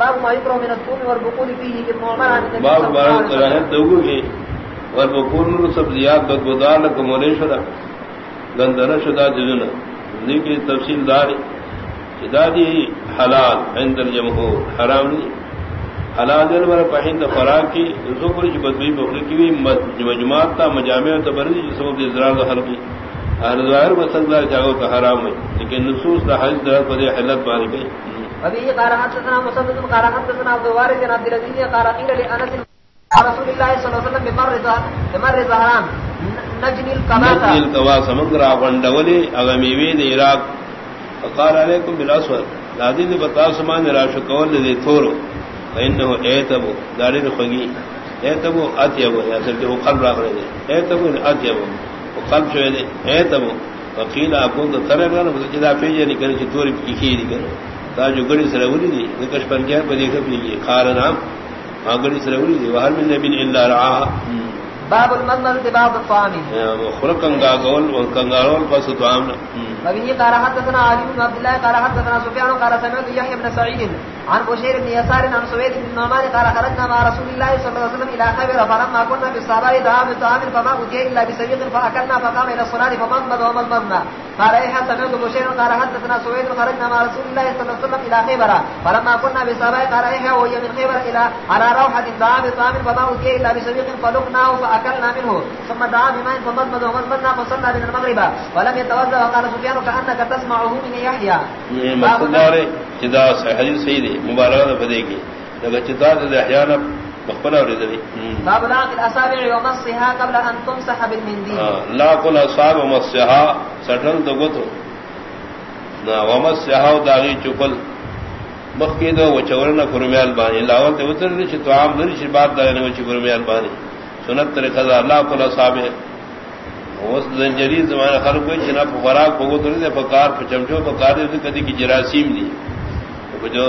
باب ما يكره من الثوم والبقول فيه ابن عمر عن النبي صلى الله بارد عليه قرآن وسلم دوگو کی والبقول سبزیات بدگودار لکا مولی شدا گندر شدا دیدنا لیکن تفصیل داری. چدادی حلال عند الجمهور. حرام نہیں حلال دل ورہ پہند خوراک کی زبر کی بدوی بخری کی مجموعات تا مجامع تا بردی جس سبب ازرار دا حل کی اہل ظاہر وصل دا چاہو تا حرام ہے لیکن نصوص دا حج دا پدے حلت باری گئی. وبه قال حدثنا مسدد قال حدثنا عبد الوارث بن عبد العزيز قال قيل لانس رسول الله صلى الله عليه وسلم بمر بمر زهران نجني القباطه نجني القوا سمندر غندولي اغميوي دي عراق. فقال عليكم بالاسود. لازم بتا سمان راش کول دي تھورو فانه ايتبو داري خغي ايتبو اتيبو يا سر جو قلب راغ دي ايتبو اتيبو وقلب شوي دي ايتبو وقيل اكون ترى انا بجدا فيجي نكن چ توري کی کی دي تا جو گڑی سروری دی نکش پر گیا پر دیکھ بھی یہ خار نام ہاں گڑی سروری دی وہر من نبی الا رعا باب المنزل بباب الطعام. خرقنگا گول وکنگارول پس طعام وبه قال حدثنا علي بن عبد الله قال حدثنا سفيان قال سمعت يحيى بن سعيد عن بشير بن يسار عن سويد بن نعمان قال خرجنا مع رسول الله صلى الله عليه وسلم الى خيبر فلما كنا في الصحراء دعا بطعام فما اوتي الا بسويق فاكلنا فقام الى الصلاه فمضمض ومضمضنا قال اي سمعت بشير قال حدثنا سويد خرجنا مع رسول الله صلى الله عليه وسلم الى خيبر. فلما كنا الصحراء قال اي وهي من خيبر الى على روحه دعا بطعام فما اوتي الا بسويق فلقناه فاكلنا منه. ثم دعا بماء فمضمض ومضمضنا فصلى من المغرب. ولم يتوضا وقال سفيان كانك تسمعه من يحيى. مقدار جدا حدیث صحیح دی مبارک فدے کی لگا چتا دے احیانا اور باب لاق الاصابع ومصها قبل ان تمسح بالمنديل۔ لا قل اصاب ومصها سٹل دگتو نا ومصها داغی چکل مخکی دو وچورنا فرمیال بانی۔ لاول تے دی چھ تو عام نری چھ بات داغی وچ فرمیال بانی۔ سنت طریقہ دا لا قل اصابع اس زنجری زمانہ خلق کوئی چنا خوراک کو تو دے پکار پہ چمچو پکار دے کدی کی جراثیم دی۔ جو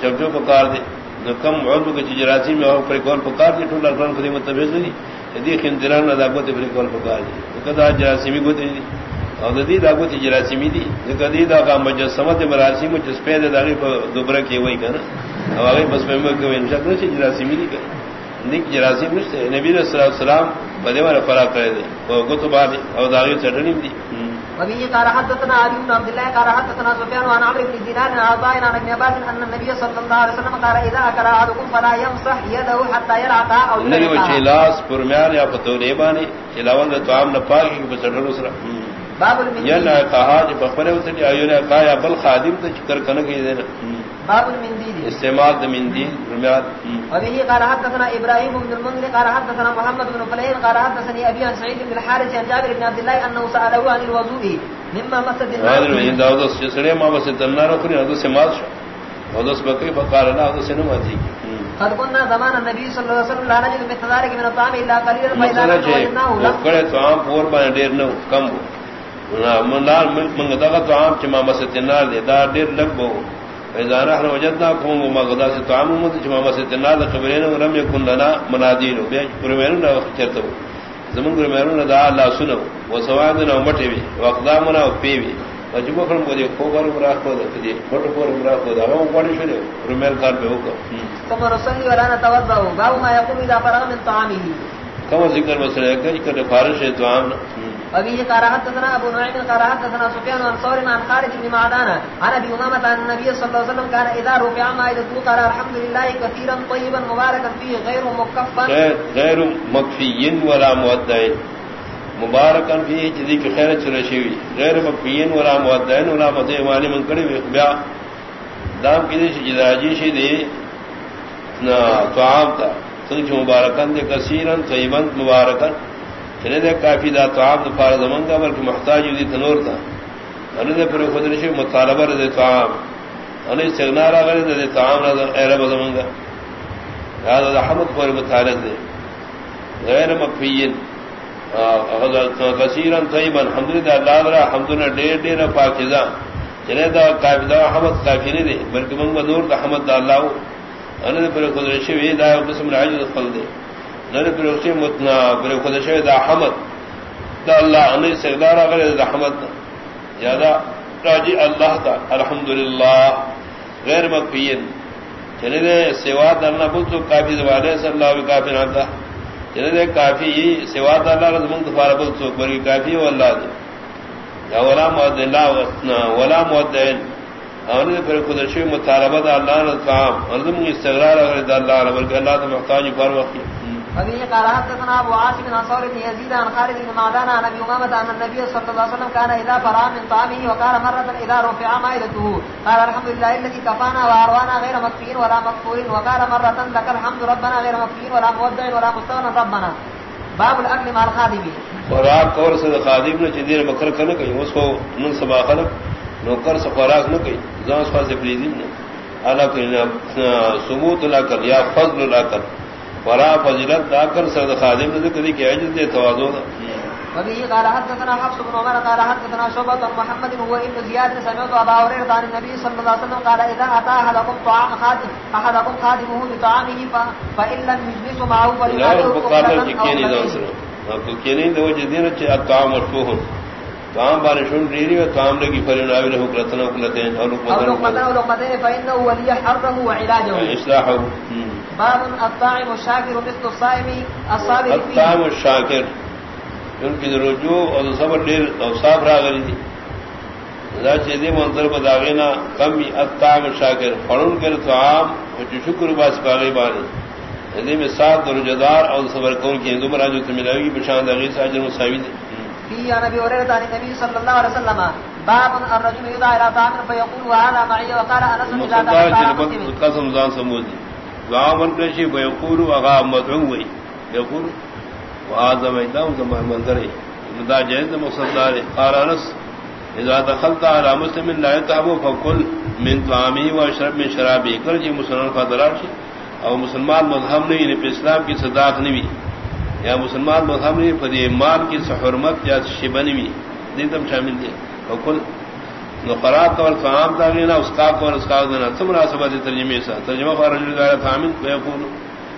چمچو پکار دے۔ نو کم عضو کی جراثیم اور پر کول پکار دی ٹول ارکان خدمت متفق دی دی خندران دا کو تے پر کول پکار دی کدا جراثیمی کو دی اور دی دا کو تے جراثیمی دی کدی دا کا مجسمہ تے مراسم جس پہ دا دی دوبرہ کی وئی کنا او اگے بس میں میں کہ انشاء جراثیمی دی کہ نیک جراثیم نشتے نبی صلی اللہ علیہ وسلم بدے والا فرا کرے دے وہ گتبا دی او داغی چٹنی دی وبه قال حدثنا علي بن عبد الله قال حدثنا سفيان عن عمرو بن دينار عن عطاء عن ابن عباس ان النبي صلى الله عليه وسلم قال اذا اكل احدكم فلا يمسح يده حتى يرعى او نبی وہ چلاس پرمیان یا فتونے بانی چلاون دے توام نہ پاکی کہ بسڑن اسرا۔ باب المنديل یلا کہا جب بخبر ہوتے ایو نے کہا یا بل خادم تو چکر کن کے دینا باب المنديل. استعمال د مندیل پرمیان وبه قال حدثنا ابراهيم بن المنذر قال حدثنا محمد بن فليح قال حدثني ابي عن سعيد بن الحارث عن جابر بن عبد الله انه ساله عن الوضوء مما مسد هذا من النار داود سسرے ما بس تنار کری ہدو سے مال شو. سے بکری فقال لا ہدو سے نمازی قد كنا زمان النبي صلى الله عليه وسلم لا نجد مثل ذلك من الطعام الا قليلا فاذا وجدناه لم کڑے تو عام پور بنے ڈیر نو کم منال ملک منگ دا تو عام چما بس تنار دے دا ڈیر لگ بو فاذا نحن وجدنا قوم ما غدا سے طعام مت چما بس تنار دا خبرین ولم يكن لنا مناديل بے پرمین نہ چرتو زمن پرمین دا اللہ سنو و سوادنا مٹے وی واقدامنا پی وی وجب کرم کو دے کو بار مرا کو دے فوٹو پر مرا کو دا ہم پڑی شنے پرمین کار پہ ہوگا ثم نصلي ولا نتوضا باب ما يقول اذا فرغ من طعامه کم ذکر مسئلہ ہے کہ کہ فارش ہے تو عام وبه قال حدثنا ابو نعيم قال حدثنا سفيان عن ثور عن خالد بن معدان عن ابي امامه عن النبي صلى الله عليه وسلم كان اذا رفع مائدته قال الحمد لله كثيرا طيبا مباركا فيه غير مكفا. غیر غیر مکفیین ولا مودعین مبارکن فی جدی کی خیر چرشی غیر مکفیین ولا مودعین ولا مدع معنی من کڑی بیا دام کی دی جداجی شی دی نا طعام تا. سنچ مبارکن دے کثیرن طیبن مبارکن چنے دے کافی دا طعام دا فارد منگا، بلکہ محتاج دی تنور تا انہوں دے پر خود رشی مطالبہ دے طعام۔ انہوں استغنار آگر دے طعام نظر اے رب زمانگا هذا حمد پر متعلق دے۔ غیر مکفیین۔ کثیرا طیبا الحمدللہ اللہ درا حمدنا ڈیر ڈیر پاکیزہ۔ چلے دا کافی دا حمد کافی نہیں دے، بلکہ من بدور دا حمد دا اللہ انہوں پر خود رشی دا قسم العجز خل دے۔ نر پر رشی متنا پر خود رشی دا حمد. دا اللہ انہوں سے اقدار دا حمد یا راجی اللہ دا الحمدللہ. غیر مکفیین یعنی دے سوا درنا بل تو کافی دوالے صلی اللہ علیہ کافی نامتا یعنی دے کافی سوا درنا رضمون دفار بل تو، بری کافی و اللہ دے. یا ولا مؤدن لا ولا مؤدن اور نے پھر خود قدرشی مطالبہ دا اللہ نے کام رضم استغرار اگر دا اللہ نے بلکہ اللہ تو محتاج پر وقت. وبه قال حدثنا ابو عاصم بن انصار بن يزيد عن خالد بن معدان عن ابي امامه ان النبي صلى الله عليه وسلم كان اذا فرغ من طعامه وقال مره اذا رفع مائدته قال الحمد لله الذي كفانا واروانا غير مكفين ولا مكفور وقال مره لك الحمد ربنا غير مكفين ولا مودع ولا مستغنى ربنا. باب الاكل مع الخادم. خوراک اور سے خادم نے جدیر بکر کرنے کہیں اس کو من سبا خلق، نوکر سے خوراک نہ کہیں زان سے فلیزم نے اعلی ثبوت لا کر یا فضل لا کر ورا فضیلت دا کر سر خادم نے ذکر کی عجز دے توازو دا وبه قال حدثنا حفص بن عمر قال حدثنا شعبة بن محمد هو ابن زياد سمعت ابا هريره عن النبي صلى الله عليه وسلم قال اذا اتى احدكم طعام خادم احدكم خادمه بطعامه فان لم يجلس معه فليأكل قبلة او کینی دو جدین چ اطعام مشفوہ طعام بارے شون ریری و طعام لگی فرن اوی له کلتنا کلتین او لقمتين او لقمتين فانه ولي حره وعلاجه۔ اصلاحه باب مثل الصائم الصابر الشاكر ان کی رجوع اور صبر دیر اور صاف راغلی دی. ذا چیزیں منظر کو داغینا کم الطاعم الشاکر فڑن کر طعام جو شکر باس باغی بانی. یعنی میں سات درجدار اور صبر کون کی ہندو مراجو تو ملاوی بشان داغی ساجر مساوی دی. عن ابي هريره عن النبي صلى الله عليه وسلم باب الرجل يدعى الى طعام فيقول هذا معي. وقال انس اذا دخل قسم زان سمودي دعا من کرشی ویقول اغا مدعو وی. یقول وآذا میدام زمان منظری. مدا جہد مصدار قال اذا دخلت على مسلم لا يتعبو فقل من طعامی و اشرب من شرابی. کرجی مسلمان خاطرات شی. او مسلمان مذہب نہیں یعنی اسلام کی صداق نہیں یا مسلمان مذہب نہیں پر مال کی حرمت یا شبہ نہیں دیتم شامل دیا فقل نو قرات اور فہام تھا لینا اس کا کو اس کا دینا تم مناسبہ دی ترجمے سے ترجمہ پر رجل دار فہم کو یقول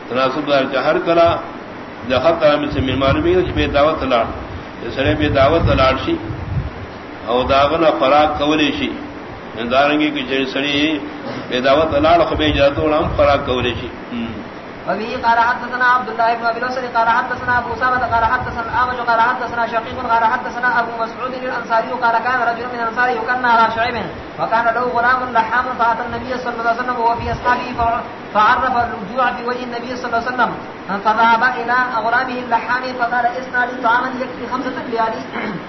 تناسب دار جہر کرا دخل تعامل سے من معلومی ہے کہ دعوت لاڑ سڑے بے دعوت لاڑ شی او داغنا فراق کولی شی اندارنگی کی جڑی سڑی بے دعوت لاڑ خبے جاتو ہم فراق کولی شی وبه قال حدثنا عبد الله بن ابي بكر قال حدثنا ابو سامه قال حدثنا الاعمش قال حدثنا شقيق، قال حدثنا ابو مسعود الانصاري قال كان رجل من الانصار يكن على شعيب، وكان له غلام لحام فاتى النبي صلى الله عليه وسلم وهو في اصحابه فعرف الرجوع في وجه النبي صلى الله عليه وسلم، فذهب الى غلامه اللحام، فقال اسنا لي طعاما يكفي خمسه ليالي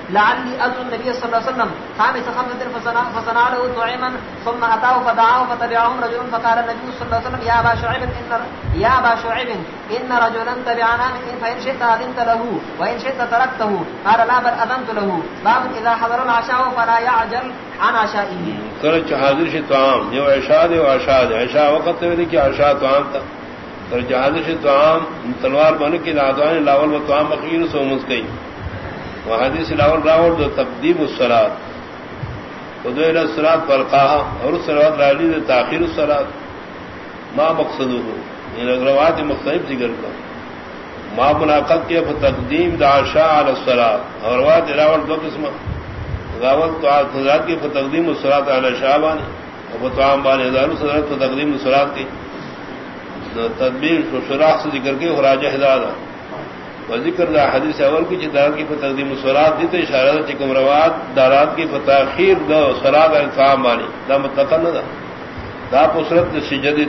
لعلي ازر النبي صلى الله عليه وسلم. خامس خمسه فصنع, فصنع له طعاما ثم اتاه فدعاه فتبعهم رجل فقال النبي صلى الله عليه وسلم يا ابا شعيب ان يا ابا شعيب ان رجلا تبعنا من فان شئت اذنت له وان شئت تركته. قال لا بل اذنت له. باب اذا حضر العشاء فلا يعجل عن عشائه. کرچ حاضر شي طعام یو عشاء دی عشاء دی. عشاء وقت تے کہ عشاء طعام تا. کر جہاد شي طعام تلوار بن کے دادوان لاول و طعام اخیر سو مس گئی وہ حدیث لاول راول دو تقدیم الصلات. ودو الى الصلات والقاها اور الصلات رالی دے تاخير الصلات. ما مقصده ان یعنی اگروات مختلف ذکر کا ما مناقض کے تقدیم دا عشاء على الصلات. اور روات راول دو قسم غاوت تو حضرات کی تقدیم الصلات علی شعبان. ابو طعام بان ہزار صدرت تقدیم الصلات کی. تدبیر شراح سے ذکر کے خراج ہدایہ و ذکر دا حدیث اول کی جدارت کی تقدیم الصلات دی تو اشارہ دا چکم روات دارات کی تاخیر دو صلات علی بانی. دا متقن دا دا پسرت شدت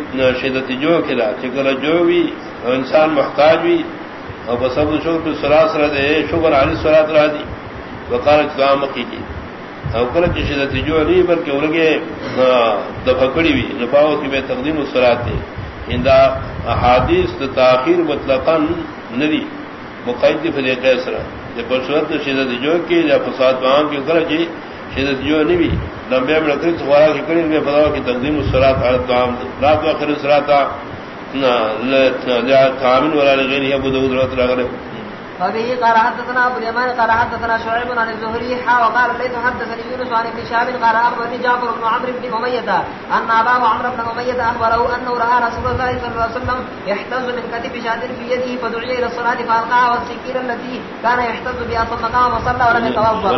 شدت جو کلا چکر جو بھی انسان محتاج بھی اور بسب شکر صلات سرد شکر علی صلات را دی. وقال کام کی کی او کله چې شدت جو علی بلکې ورګه د فکړی وی. نفاوت کې به تقدیم الصلات دی اندا احادیث د تاخير مطلقاً ندی. مقید فی القیسر د پرشوت شدت جو کی، یا فساد عام کی کله جی شدت جو نہیں بھی۔ لمبے میں رکھتے سوارا کی کڑی میں بتاؤ کہ تقدیم الصلات علی الطعام رات اخر الصلات نہ تھامن والا لگے نہیں، ابو داؤد رحمۃ اللہ علیہ۔ فبه قال حدثنا ابو اليمان، قال حدثنا شعيب عن الزهري، حا، وقال ليس حدثني يونس عن ابن شهاب، قال اخبرني جعفر بن عمرو بن اميه ان ابا عمرو بن اميه اخبره انه راى رسول الله صلى الله عليه وسلم يحتز من كتف شاد في يده فدعي الى الصلاه فالقاها والسكين التي كان يحتز بها ثم قام وصلى ولم يتوضا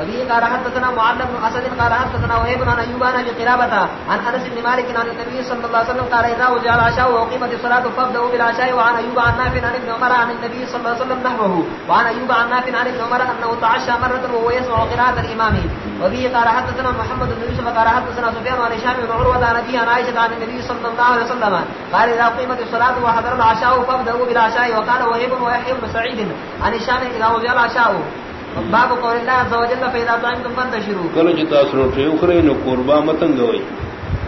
وبه قال حدثنا معلم بن اسد قال حدثنا وهيب بن ايوب عن قرابه عن انس بن مالك عن النبي صلى الله عليه وسلم قال اذا وجع العشاء وقيمت الصلاه فابدأوا بالعشاء وعن ايوب عن نافع عن ابن عمر عن النبي صلى الله عليه وسلم نحوه وعن ايوب عن نافع عن ابن عمر انه تعشى مره وهو يسمع قراءه الامام. وبه قال حدثنا محمد بن يوسف قال حدثنا سفيان عن هشام بن عروه عن ابي عن عائشه عن النبي صلى الله عليه وسلم قال اذا قيمت الصلاه وحضر العشاء فابدأوا بالعشاء. وقال وهيب ويحيى بن سعيد عن هشام اذا وجع العشاء. باب قول الله عز وجل فإذا طعمتم فانتشروا. کله چې تاسو روټي وخورئ نو قربا متنګ وای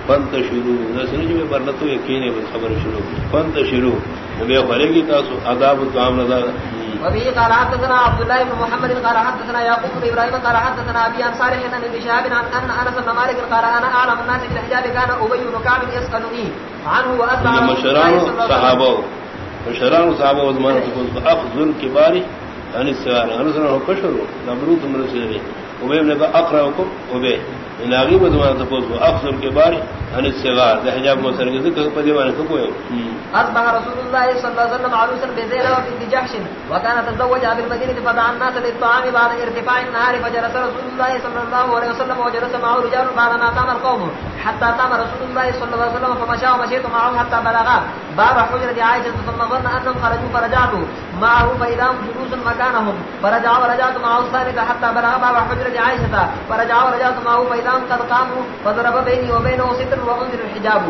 فانتشروا۔ نسنه چې برلته یقیني به خبر شروع۔ فانتشروا۔ نو بیا فرېږي تاسو آداب طعام نه وبه قال حدثنا عبد الله بن محمد قال حدثنا يعقوب بن ابراهيم قال حدثنا ابي عن صالح بن ابي شهاب عن ان انس بن مالك قال انا اعلم الناس بالحجاب كان ابي بن كعب يسالني عنه واتبع مشران صحابه مشران صحابه وزمان اخذ الكبار عن السوار انا سنه كشر. نبروت من السيري وبين اقراكم وبين. ناغي بدوان تقول اخذ الكبار عن الصغار ده حجاب مسر کے ذکر پدی وانے کو کوئی اصبح رسول الله صلى الله عليه وسلم عروسا بزينب بنت جحش. وكان تزوج بالمدينه فدعا الناس للطعام بعد ارتفاع النهار. فجلس رسول الله صلى الله عليه وسلم وجلس معه رجال بعد ما قام القوم. حتى قام رسول الله صلى الله عليه وسلم فمشى ومشيت معه حتى بلغ باب حجرة عائشة ثم ظن أنهم خرجوا فرجعت معه فإذا هم جلوس مكانهم. فرجع ورجعت معه الثالثة حتى بلغ باب حجرة عائشة. فرجع ورجعت معه فإذا هم قد قاموا فضرب بيني وبينه ستر وأنزل الحجاب.